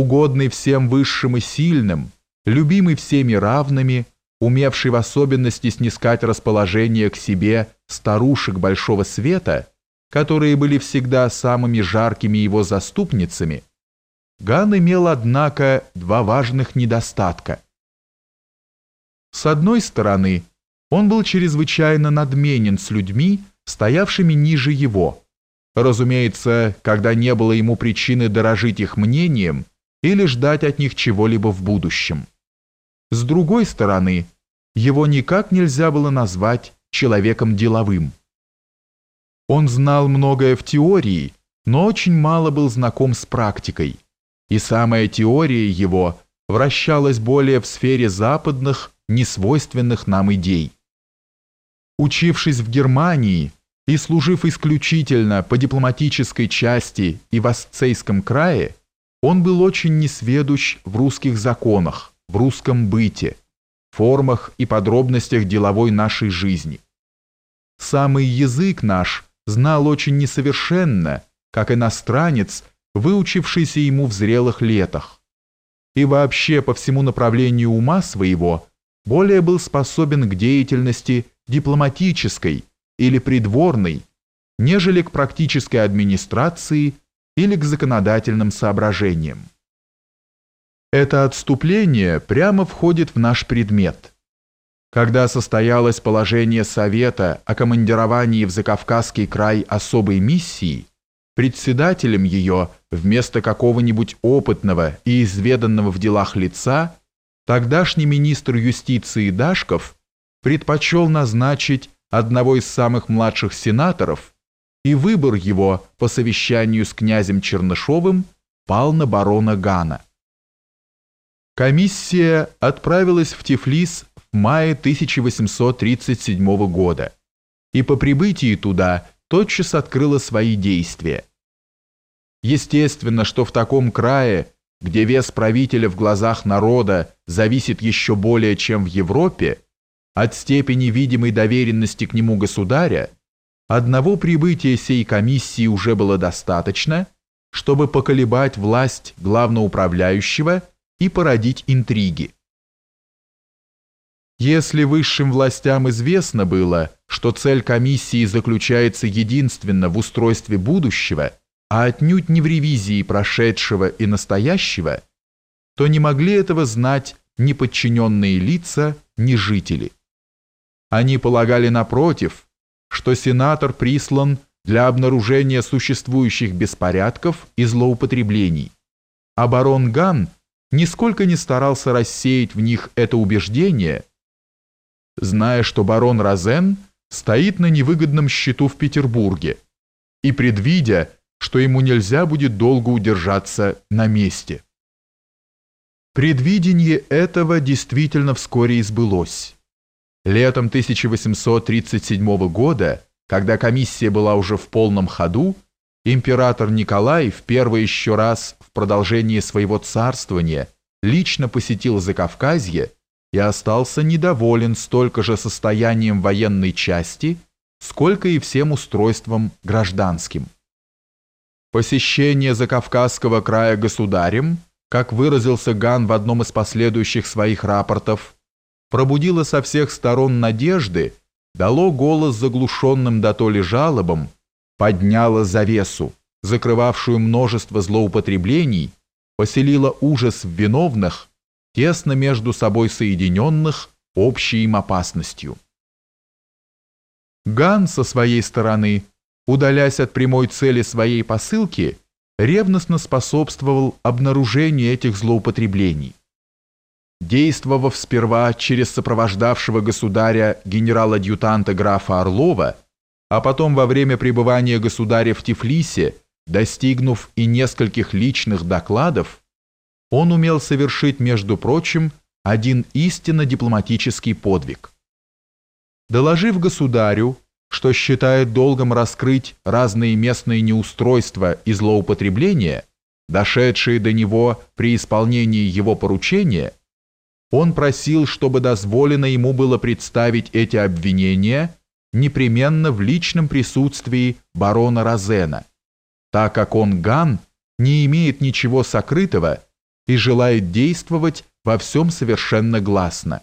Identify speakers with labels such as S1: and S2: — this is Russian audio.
S1: угодный всем высшим и сильным, любимый всеми равными, умевший в особенности снискать расположение к себе старушек большого света, которые были всегда самыми жаркими его заступницами, Ган имел, однако, два важных недостатка. С одной стороны, он был чрезвычайно надменен с людьми, стоявшими ниже его, разумеется, когда не было ему причины дорожить их мнением или ждать от них чего-либо в будущем. С другой стороны, его никак нельзя было назвать человеком деловым. Он знал многое в теории, но очень мало был знаком с практикой, и самая теория его вращалась более в сфере западных, несвойственных нам идей. Учившись в Германии и служив исключительно по дипломатической части и в Асцейском крае, он был очень несведущ в русских законах, в русском быте, формах и подробностях деловой нашей жизни. Самый язык наш знал очень несовершенно, как иностранец, выучившийся ему в зрелых летах. И вообще по всему направлению ума своего более был способен к деятельности дипломатической или придворной, нежели к практической администрации или к законодательным соображениям. Это отступление прямо входит в наш предмет. Когда состоялось положение Совета о командировании в Закавказский край особой миссии, председателем ее вместо какого-нибудь опытного и изведанного в делах лица тогдашний министр юстиции Дашков предпочел назначить одного из самых младших сенаторов, и выбор его по совещанию с князем Чернышовым пал на барона Гана. Комиссия отправилась в Тифлис в мае 1837 года и по прибытии туда тотчас открыла свои действия. Естественно, что в таком крае, где вес правителя в глазах народа зависит еще более, чем в Европе, от степени видимой доверенности к нему государя, одного прибытия сей комиссии уже было достаточно, чтобы поколебать власть главноуправляющего и породить интриги. Если высшим властям известно было, что цель комиссии заключается единственно в устройстве будущего, а отнюдь не в ревизии прошедшего и настоящего, то не могли этого знать ни подчиненные лица, ни жители. Они полагали напротив, что сенатор прислан для обнаружения существующих беспорядков и злоупотреблений, а барон Ган – нисколько не старался рассеять в них это убеждение, зная, что барон Розен стоит на невыгодном счету в Петербурге и предвидя, что ему нельзя будет долго удержаться на месте. Предвидение этого действительно вскоре избылось. Летом 1837 года, когда комиссия была уже в полном ходу, император Николай в первый еще раз в продолжении своего царствования лично посетил Закавказье и остался недоволен столько же состоянием военной части, сколько и всем устройством гражданским. Посещение Закавказского края государем, как выразился Ган в одном из последующих своих рапортов, пробудило со всех сторон надежды, дало голос заглушенным до то ли жалобам, подняла завесу, закрывавшую множество злоупотреблений, поселила ужас в виновных, тесно между собой соединенных общей им опасностью. Ган со своей стороны, удалясь от прямой цели своей посылки, ревностно способствовал обнаружению этих злоупотреблений. Действовав сперва через сопровождавшего государя генерал-адъютанта графа Орлова, а потом во время пребывания государя в Тифлисе, достигнув и нескольких личных докладов, он умел совершить, между прочим, один истинно дипломатический подвиг. Доложив государю, что считает долгом раскрыть разные местные неустройства и злоупотребления, дошедшие до него при исполнении его поручения, он просил, чтобы дозволено ему было представить эти обвинения непременно в личном присутствии барона Розена, так как он, Ган, не имеет ничего сокрытого и желает действовать во всем совершенно гласно.